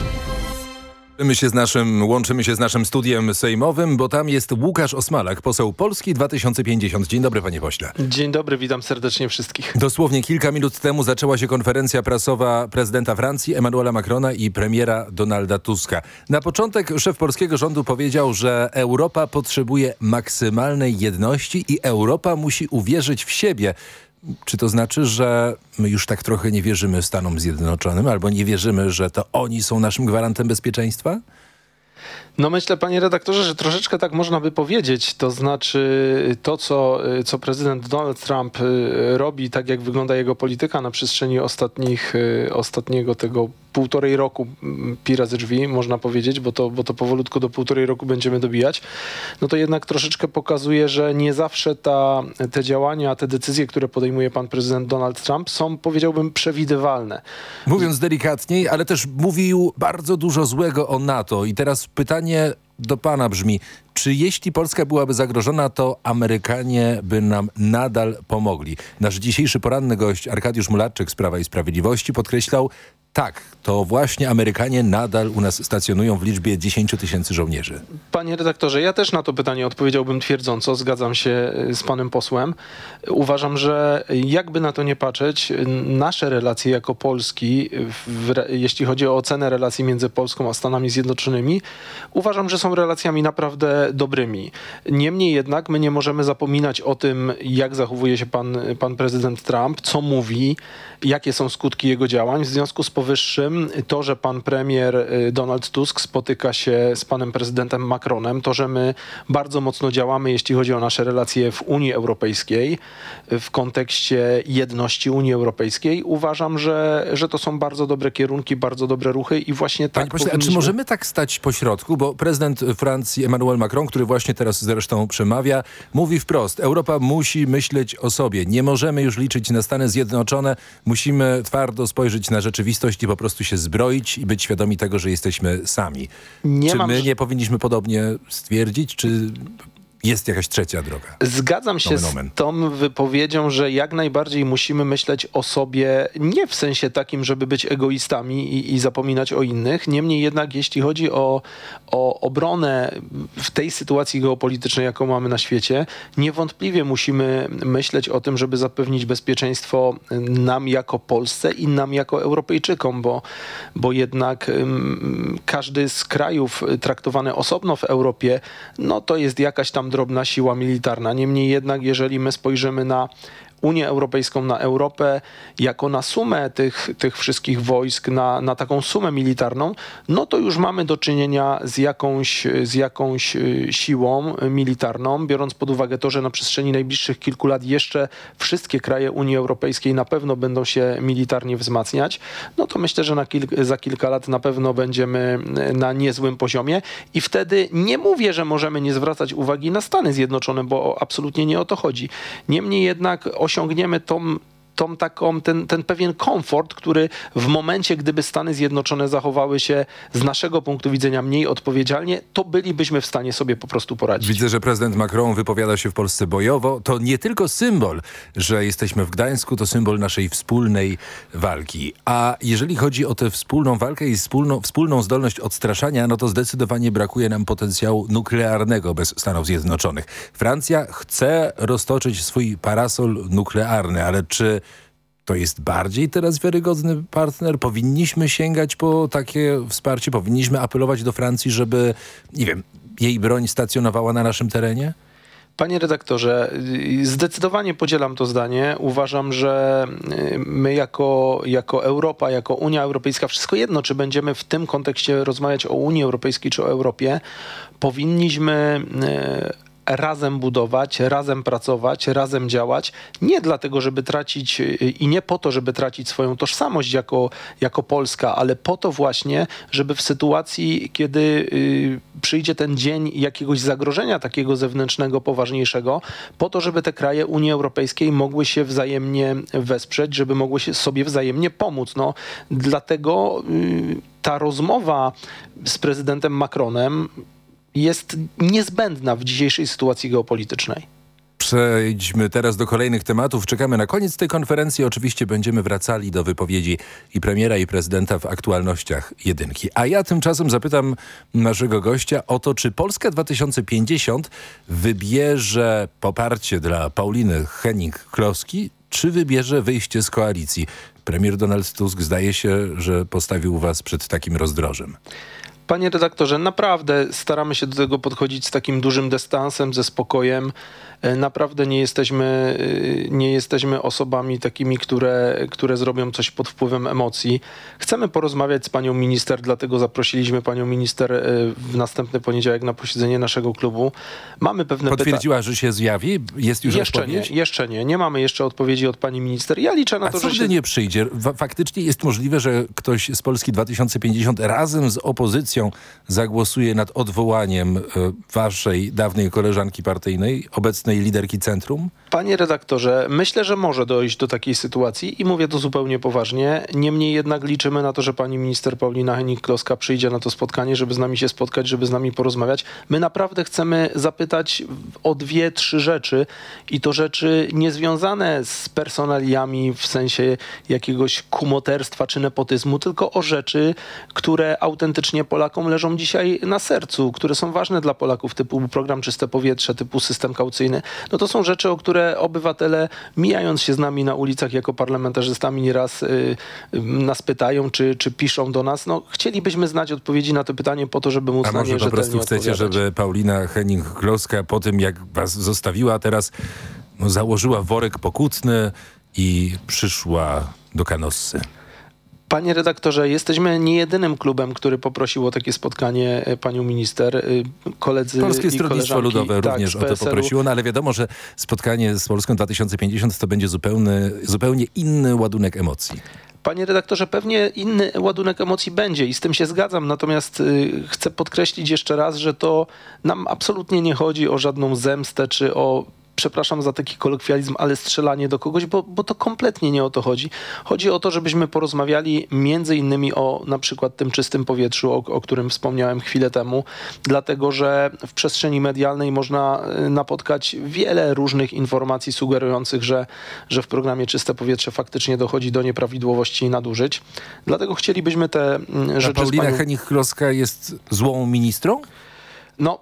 My się z naszym, łączymy się z naszym studiem sejmowym, bo tam jest Łukasz Osmalak, poseł Polski 2050. Dzień dobry panie pośle. Dzień dobry, witam serdecznie wszystkich. Dosłownie kilka minut temu zaczęła się konferencja prasowa prezydenta Francji Emmanuela Macrona i premiera Donalda Tuska. Na początek szef polskiego rządu powiedział, że Europa potrzebuje maksymalnej jedności i Europa musi uwierzyć w siebie. Czy to znaczy, że my już tak trochę nie wierzymy Stanom Zjednoczonym albo nie wierzymy, że to oni są naszym gwarantem bezpieczeństwa? No myślę, panie redaktorze, że troszeczkę tak można by powiedzieć. To znaczy to, co, co prezydent Donald Trump y, robi, tak jak wygląda jego polityka na przestrzeni ostatnich, y, ostatniego tego półtorej roku mm, pira ze drzwi, można powiedzieć, bo to, bo to powolutku do półtorej roku będziemy dobijać, no to jednak troszeczkę pokazuje, że nie zawsze ta, te działania, te decyzje, które podejmuje pan prezydent Donald Trump są, powiedziałbym, przewidywalne. Mówiąc delikatniej, ale też mówił bardzo dużo złego o NATO. I teraz pytanie do pana brzmi, czy jeśli Polska byłaby zagrożona, to Amerykanie by nam nadal pomogli? Nasz dzisiejszy poranny gość Arkadiusz Mularczyk z Prawa i Sprawiedliwości podkreślał, tak, to właśnie Amerykanie nadal u nas stacjonują w liczbie 10 tysięcy żołnierzy. Panie redaktorze, ja też na to pytanie odpowiedziałbym twierdząco, zgadzam się y, z panem posłem. Uważam, że jakby na to nie patrzeć, nasze relacje jako Polski, w, jeśli chodzi o ocenę relacji między Polską a Stanami Zjednoczonymi, uważam, że są relacjami naprawdę dobrymi. Niemniej jednak my nie możemy zapominać o tym, jak zachowuje się pan, pan prezydent Trump, co mówi, jakie są skutki jego działań. W związku z powyższym to, że pan premier y, Donald Tusk spotyka się z panem prezydentem Macronem, to, że my bardzo mocno działamy, jeśli chodzi o nasze relacje w Unii Europejskiej, w kontekście jedności Unii Europejskiej, uważam, że, że to są bardzo dobre kierunki, bardzo dobre ruchy i właśnie tak Panie pośle, a czy powinniśmy- możemy tak stać po środku? Bo prezydent Francji Emmanuel Macron, który właśnie teraz zresztą przemawia, mówi wprost, Europa musi myśleć o sobie. Nie możemy już liczyć na Stany Zjednoczone. Musimy twardo spojrzeć na rzeczywistość i po prostu się zbroić i być świadomi tego, że jesteśmy sami. Nie czy my nie powinniśmy podobnie stwierdzić, czy jest jakaś trzecia droga? Zgadzam się Nomen z tą wypowiedzią, że jak najbardziej musimy myśleć o sobie nie w sensie takim, żeby być egoistami i, i zapominać o innych. Niemniej jednak, jeśli chodzi o, o obronę w tej sytuacji geopolitycznej, jaką mamy na świecie, niewątpliwie musimy myśleć o tym, żeby zapewnić bezpieczeństwo nam jako Polsce i nam jako Europejczykom, bo, bo jednak każdy z krajów traktowany osobno w Europie, no to jest jakaś tam drobna siła militarna. Niemniej jednak, jeżeli my spojrzymy na Unię Europejską, na Europę, jako na sumę tych, tych wszystkich wojsk, na, na taką sumę militarną, no to już mamy do czynienia z jakąś, z jakąś y, siłą militarną, biorąc pod uwagę to, że na przestrzeni najbliższych kilku lat jeszcze wszystkie kraje Unii Europejskiej na pewno będą się militarnie wzmacniać, no to myślę, że za kilka lat na pewno będziemy y, na niezłym poziomie i wtedy nie mówię, że możemy nie zwracać uwagi na Stany Zjednoczone, bo absolutnie nie o to chodzi. Niemniej jednak osiągniemy tą tą taką, ten, ten pewien komfort, który w momencie, gdyby Stany Zjednoczone zachowały się z naszego punktu widzenia mniej odpowiedzialnie, to bylibyśmy w stanie sobie po prostu poradzić. Widzę, że prezydent Macron wypowiada się w Polsce bojowo. To nie tylko symbol, że jesteśmy w Gdańsku, to symbol naszej wspólnej walki. A jeżeli chodzi o tę wspólną walkę i wspólną, wspólną zdolność odstraszania, no to zdecydowanie brakuje nam potencjału nuklearnego bez Stanów Zjednoczonych. Francja chce roztoczyć swój parasol nuklearny, ale czy to jest bardziej teraz wiarygodny partner? Powinniśmy sięgać po takie wsparcie? Powinniśmy apelować do Francji, żeby, nie wiem, jej broń stacjonowała na naszym terenie? Panie redaktorze, zdecydowanie podzielam to zdanie. Uważam, że y, my jako, jako Europa, jako Unia Europejska, wszystko jedno, czy będziemy w tym kontekście rozmawiać o Unii Europejskiej czy o Europie, powinniśmy y, razem budować, razem pracować, razem działać. Nie dlatego, żeby tracić y, i nie po to, żeby tracić swoją tożsamość jako, jako Polska, ale po to właśnie, żeby w sytuacji, kiedy y, przyjdzie ten dzień jakiegoś zagrożenia takiego zewnętrznego, poważniejszego, po to, żeby te kraje Unii Europejskiej mogły się wzajemnie wesprzeć, żeby mogły się sobie wzajemnie pomóc. No, dlatego y, ta rozmowa z prezydentem Macronem jest niezbędna w dzisiejszej sytuacji geopolitycznej. Przejdźmy teraz do kolejnych tematów. Czekamy na koniec tej konferencji. Oczywiście będziemy wracali do wypowiedzi i premiera, i prezydenta w aktualnościach jedynki. A ja tymczasem zapytam naszego gościa o to, czy Polska 2050 wybierze poparcie dla Pauliny Henning-Kloski, czy wybierze wyjście z koalicji. Premier Donald Tusk zdaje się, że postawił was przed takim rozdrożem. Panie redaktorze, naprawdę staramy się do tego podchodzić z takim dużym dystansem, ze spokojem. E, Naprawdę nie jesteśmy, e, nie jesteśmy osobami takimi, które, które zrobią coś pod wpływem emocji. Chcemy porozmawiać z panią minister, dlatego zaprosiliśmy panią minister e, w następny poniedziałek na posiedzenie naszego klubu. Mamy pewne pytania. Potwierdziła, że się zjawi? Jest już Jeszcze odpowiedź? nie, jeszcze nie. Nie mamy jeszcze odpowiedzi od pani minister. Ja liczę na A to, że się... nie przyjdzie? Faktycznie jest możliwe, że ktoś z Polski 2050 razem z opozycją zagłosuje nad odwołaniem waszej dawnej koleżanki partyjnej, obecnej liderki Centrum? Panie redaktorze, myślę, że może dojść do takiej sytuacji i mówię to zupełnie poważnie. Niemniej jednak liczymy na to, że pani minister Paulina Henik-Kloska przyjdzie na to spotkanie, żeby z nami się spotkać, żeby z nami porozmawiać. My naprawdę chcemy zapytać o dwie, trzy rzeczy i to rzeczy niezwiązane z personaliami w sensie jakiegoś kumoterstwa czy nepotyzmu, tylko o rzeczy, które autentycznie Polakom leżą dzisiaj na sercu, które są ważne dla Polaków, typu program Czyste Powietrze, typu system kaucyjny. No to są rzeczy, o które obywatele, mijając się z nami na ulicach jako parlamentarzystami, nieraz y, y, nas pytają, czy, czy piszą do nas. No, chcielibyśmy znać odpowiedzi na to pytanie po to, żeby móc A na może po prostu chcecie, odpowiadać. żeby Paulina Henning-Kloska po tym, jak was zostawiła, teraz no, założyła worek pokutny i przyszła do Kanossy? Panie redaktorze, jesteśmy nie jedynym klubem, który poprosił o takie spotkanie e, panią minister. Y, Koledzy Polskie Stronnictwo Ludowe tak, również o to poprosiło, no ale wiadomo, że spotkanie z Polską 2050 to będzie zupełny, zupełnie inny ładunek emocji. Panie redaktorze, pewnie inny ładunek emocji będzie i z tym się zgadzam, natomiast y, chcę podkreślić jeszcze raz, że to nam absolutnie nie chodzi o żadną zemstę czy o przepraszam za taki kolokwializm, ale strzelanie do kogoś, bo, bo to kompletnie nie o to chodzi. Chodzi o to, żebyśmy porozmawiali między innymi o na przykład tym czystym powietrzu, o, o którym wspomniałem chwilę temu, dlatego że w przestrzeni medialnej można y, napotkać wiele różnych informacji sugerujących, że, że w programie Czyste Powietrze faktycznie dochodzi do nieprawidłowości i nadużyć. Dlatego chcielibyśmy te mm, A rzeczy z Paulina panią... Henning-Kloska jest złą ministrą? No,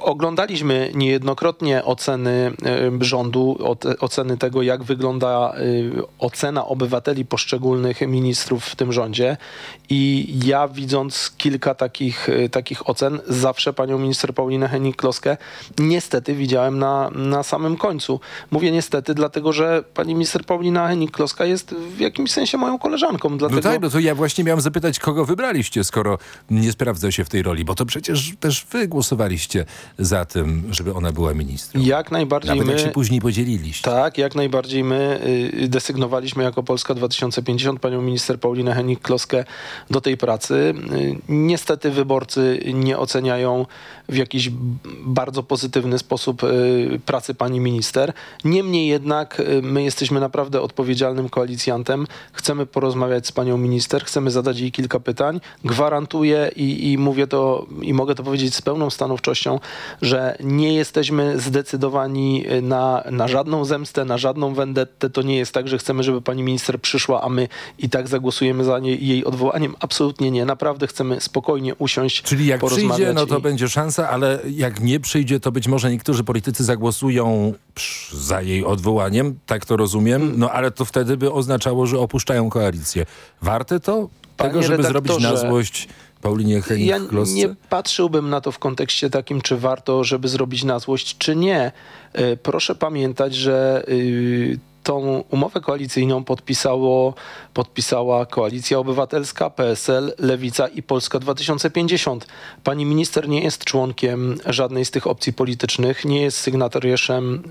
oglądaliśmy niejednokrotnie oceny rządu, od, oceny tego, jak wygląda y, ocena obywateli poszczególnych ministrów w tym rządzie. I ja widząc kilka takich, y, takich ocen, zawsze panią minister Paulinę Henning-Kloskę niestety widziałem na, na samym końcu. Mówię niestety, dlatego że pani minister Paulina Henning-Kloska jest w jakimś sensie moją koleżanką. Dlatego... No tak, no to ja właśnie miałem zapytać, kogo wybraliście, skoro nie sprawdza się w tej roli, bo to przecież też wy głosowaliście za tym, żeby ona była ministrą. Jak najbardziej Nawet my... jak się później podzieliliście. Tak, jak najbardziej my y, desygnowaliśmy jako Polska 2050 panią minister Paulinę Henik-Kloskę do tej pracy. Y, Niestety wyborcy nie oceniają w jakiś bardzo pozytywny sposób y, pracy pani minister. Niemniej jednak y, my jesteśmy naprawdę odpowiedzialnym koalicjantem. Chcemy porozmawiać z panią minister, chcemy zadać jej kilka pytań. Gwarantuję i, i mówię to i mogę to powiedzieć z pełną stanowczością, że nie jesteśmy zdecydowani na, na żadną zemstę, na żadną vendettę. To nie jest tak, że chcemy, żeby pani minister przyszła, a my i tak zagłosujemy za nie, jej odwołaniem. Absolutnie nie. Naprawdę chcemy spokojnie usiąść, Czyli jak porozmawiać. przyjdzie, no to i- będzie szansa, ale jak nie przyjdzie, to być może niektórzy politycy zagłosują psz, za jej odwołaniem, tak to rozumiem, no ale to wtedy by oznaczało, że opuszczają koalicję. Warte to? Panie Tego, żeby zrobić na złość Paulinie Ja Henning-Klosce? nie patrzyłbym na to w kontekście takim, czy warto, żeby zrobić na złość, czy nie. E, Proszę pamiętać, że y, tą umowę koalicyjną podpisało, podpisała Koalicja Obywatelska, PSL, Lewica i Polska 2050. Pani minister nie jest członkiem żadnej z tych opcji politycznych, nie jest sygnatariuszem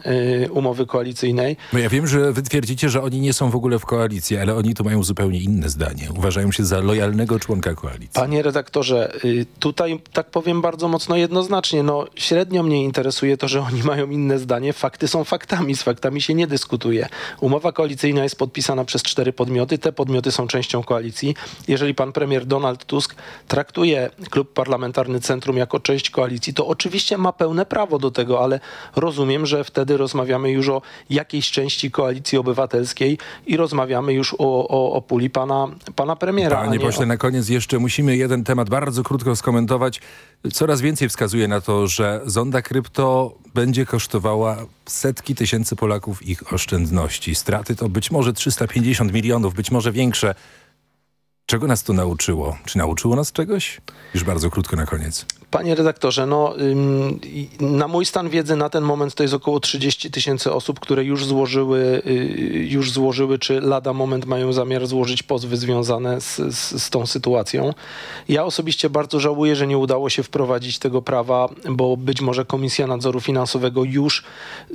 y, umowy koalicyjnej. No ja wiem, że wy twierdzicie, że oni nie są w ogóle w koalicji, ale oni tu mają zupełnie inne zdanie. Uważają się za lojalnego członka koalicji. Panie redaktorze, y, tutaj tak powiem bardzo mocno jednoznacznie, no średnio mnie interesuje to, że oni mają inne zdanie. Fakty są faktami, z faktami się nie dyskutuje. Umowa koalicyjna jest podpisana przez cztery podmioty, te podmioty są częścią koalicji. Jeżeli pan premier Donald Tusk traktuje klub parlamentarny Centrum jako część koalicji, to oczywiście ma pełne prawo do tego, ale rozumiem, że wtedy rozmawiamy już o jakiejś części koalicji obywatelskiej i rozmawiamy już o, o, o puli pana, pana premiera. Panie nie pośle, o... na koniec jeszcze musimy jeden temat bardzo krótko skomentować. Coraz więcej wskazuje na to, że zonda krypto będzie kosztowała setki tysięcy Polaków ich oszczędności. Straty to być może 350 milionów, być może większe. Czego nas to nauczyło? Czy nauczyło nas czegoś? Już bardzo krótko na koniec. Panie redaktorze, no na mój stan wiedzy na ten moment to jest około 30 tysięcy osób, które już złożyły, y, już złożyły, czy lada moment mają zamiar złożyć pozwy związane z, z, z tą sytuacją. Ja osobiście bardzo żałuję, że nie udało się wprowadzić tego prawa, bo być może Komisja Nadzoru Finansowego już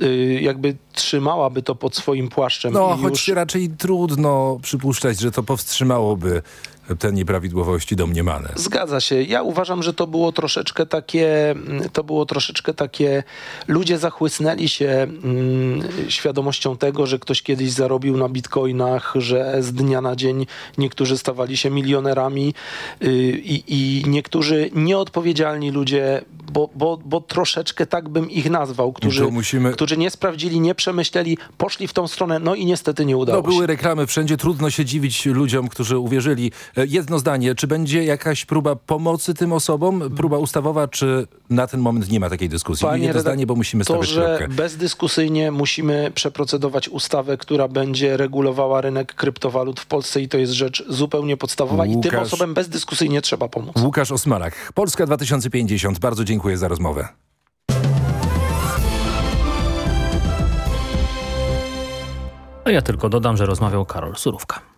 y, jakby trzymałaby to pod swoim płaszczem. No, choć już... raczej trudno przypuszczać, że to powstrzymałoby te nieprawidłowości domniemane. Zgadza się. Ja uważam, że to było troszeczkę takie, mm, to było troszeczkę takie, ludzie zachłysnęli się mm, świadomością tego, że ktoś kiedyś zarobił na bitcoinach, że z dnia na dzień niektórzy stawali się milionerami y, i, i niektórzy nieodpowiedzialni ludzie, bo, bo, bo troszeczkę tak bym ich nazwał, którzy, musimy- którzy nie sprawdzili, nie przemyśleli, poszli w tą stronę, no i niestety nie udało No, się. były reklamy wszędzie, trudno się dziwić ludziom, którzy uwierzyli. E, Jedno zdanie, czy będzie jakaś próba pomocy tym osobom, próba ustawowa, czy na ten moment nie ma takiej dyskusji? Panie Jedno zdanie, bo musimy to, stawiać że kropkę. bezdyskusyjnie musimy przeprocedować ustawę, która będzie regulowała rynek kryptowalut w Polsce i to jest rzecz zupełnie podstawowa i tym Łukasz- osobom bezdyskusyjnie trzeba pomóc. Łukasz Osmalak, Polska 2050. Bardzo dziękuję za rozmowę. A ja tylko dodam, że rozmawiał Karol Surówka.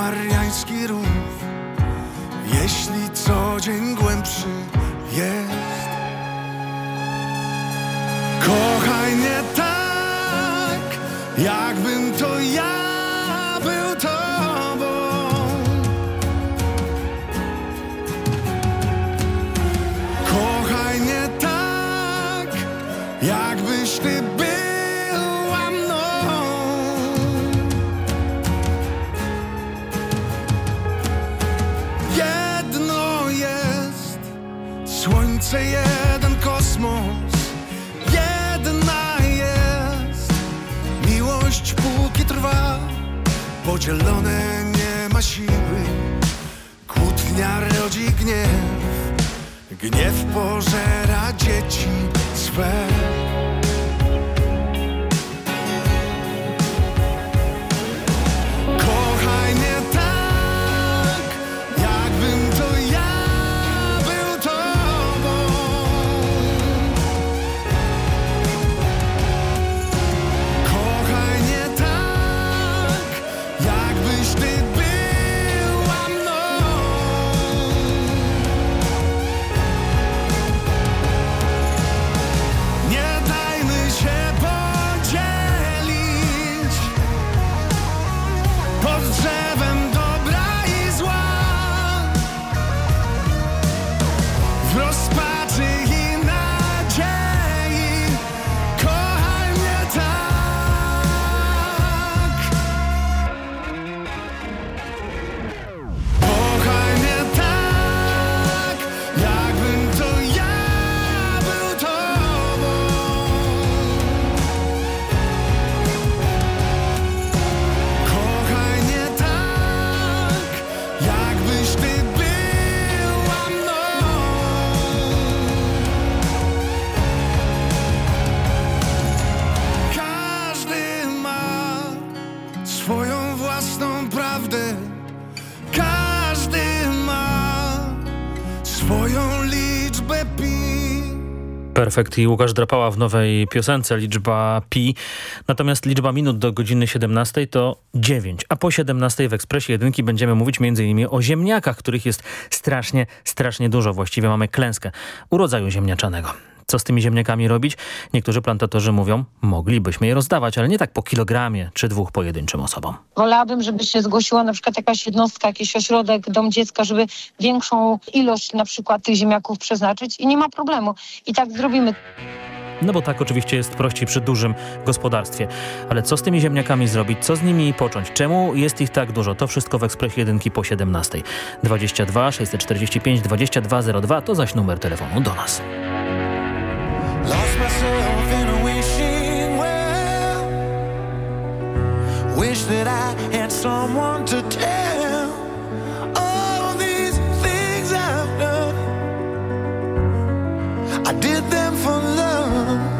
Mariański rów. Jeśli co dzień głębszy jest. Podzielone nie ma siły. Kłótnia rodzi gniew. Gniew pożera dzieci swe. Perfekt i Łukasz Drapała w nowej piosence liczba pi. Natomiast liczba minut do godziny 17 to 9. A po 17 w Ekspresie Jedynki będziemy mówić m.in. o ziemniakach, których jest strasznie, strasznie dużo. Właściwie mamy klęskę urodzaju ziemniaczanego. Co z tymi ziemniakami robić? Niektórzy plantatorzy mówią, moglibyśmy je rozdawać, ale nie tak po kilogramie czy dwóch pojedynczym osobom. Wolałabym, żeby się zgłosiła na przykład jakaś jednostka, jakiś ośrodek, dom dziecka, żeby większą ilość na przykład tych ziemniaków przeznaczyć i nie ma problemu. I tak zrobimy. No bo tak oczywiście jest prościej przy dużym gospodarstwie. Ale co z tymi ziemniakami zrobić? Co z nimi począć? Czemu jest ich tak dużo? To wszystko w Ekspresie Jedynki po 17. 22 645 2202 to zaś numer telefonu do nas. Lost myself in a wishing well. Wish that I had someone to tell all these things I've done. I did them for love.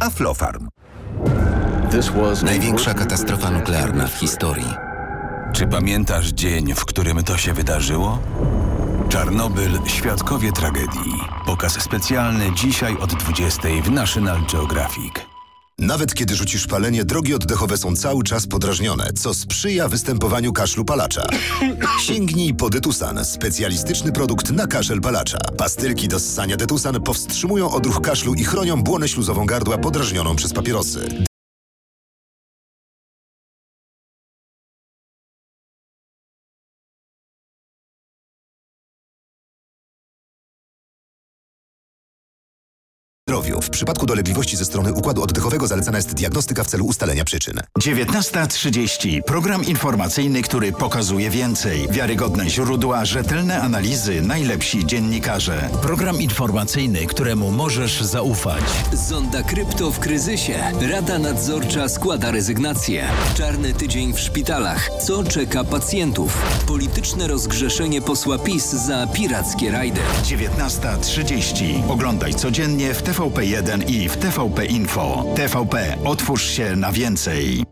Aflofarm. Największa katastrofa nuklearna w historii. Czy pamiętasz dzień, w którym to się wydarzyło? Czarnobyl Świadkowie Tragedii. Pokaz specjalny dzisiaj od 20 w National Geographic. Nawet kiedy rzucisz palenie, drogi oddechowe są cały czas podrażnione, co sprzyja występowaniu kaszlu palacza. Sięgnij po Detusan, specjalistyczny produkt na kaszel palacza. Pastylki do ssania Detusan powstrzymują odruch kaszlu i chronią błonę śluzową gardła podrażnioną przez papierosy. Zdrowiu. W przypadku dolegliwości ze strony układu oddechowego zalecana jest diagnostyka w celu ustalenia przyczyn. 19.30. Program informacyjny, który pokazuje więcej. Wiarygodne źródła, rzetelne analizy, najlepsi dziennikarze. Program informacyjny, któremu możesz zaufać. Zonda Krypto w kryzysie. Rada nadzorcza składa rezygnację. Czarny tydzień w szpitalach. Co czeka pacjentów? Polityczne rozgrzeszenie posła PiS za pirackie rajdy. 19.30. Oglądaj codziennie w TVP1 i w TVP Info. TVP. Otwórz się na więcej.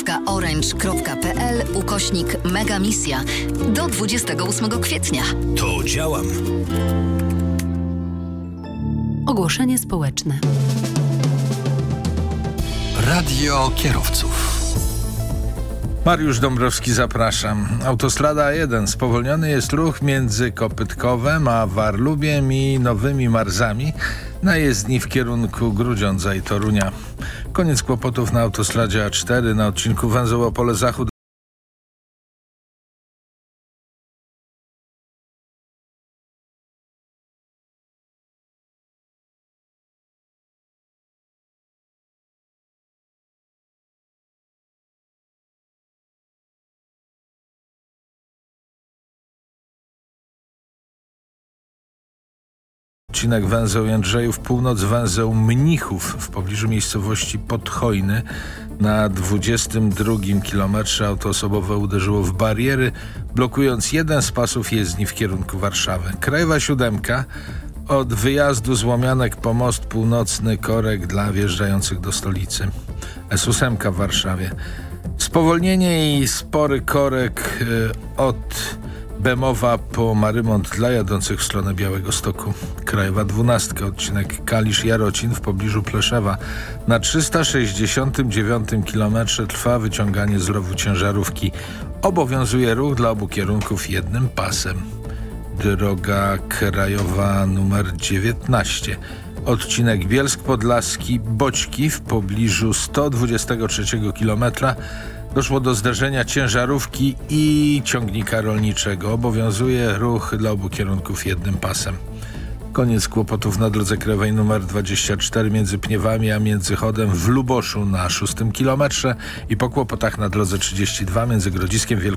www.fundacja.orange.pl ukośnik Megamisja do 28 kwietnia. To działam. Ogłoszenie społeczne. Radio kierowców. Mariusz Dąbrowski, zapraszam. Autostrada 1. Spowolniony jest ruch między Kopytkowem a Warlubiem i Nowymi Marzami na jezdni w kierunku Grudziądza i Torunia. Koniec kłopotów na autostradzie A4 na odcinku węzeł Opole Zachód Odcinek węzeł Jędrzejów, północ węzeł Mnichów w pobliżu miejscowości Podchojny. Na 22 kilometrze auto osobowe uderzyło w bariery, blokując jeden z pasów jezdni w kierunku Warszawy. Krajowa siódemka od wyjazdu z Łomianek po most północny korek dla wjeżdżających do stolicy. S8 w Warszawie. Spowolnienie i spory korek y, od Bemowa po Marymont dla jadących w stronę Białego Stoku. Krajowa 12, odcinek Kalisz-Jarocin w pobliżu Pleszewa. Na 369 km trwa wyciąganie z rowu ciężarówki. Obowiązuje ruch dla obu kierunków jednym pasem. Droga krajowa numer 19. Odcinek Bielsk Podlaski Boćki w pobliżu 123 km doszło do zderzenia ciężarówki i ciągnika rolniczego. Obowiązuje ruch dla obu kierunków jednym pasem. Koniec kłopotów na drodze krajowej numer 24 między Pniewami a Międzychodem w Luboszu na szóstym kilometrze i po kłopotach na drodze 32 między Grodziskiem Wielką